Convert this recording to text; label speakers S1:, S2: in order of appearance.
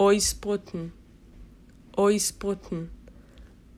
S1: Oisbrücken, Oisbrücken.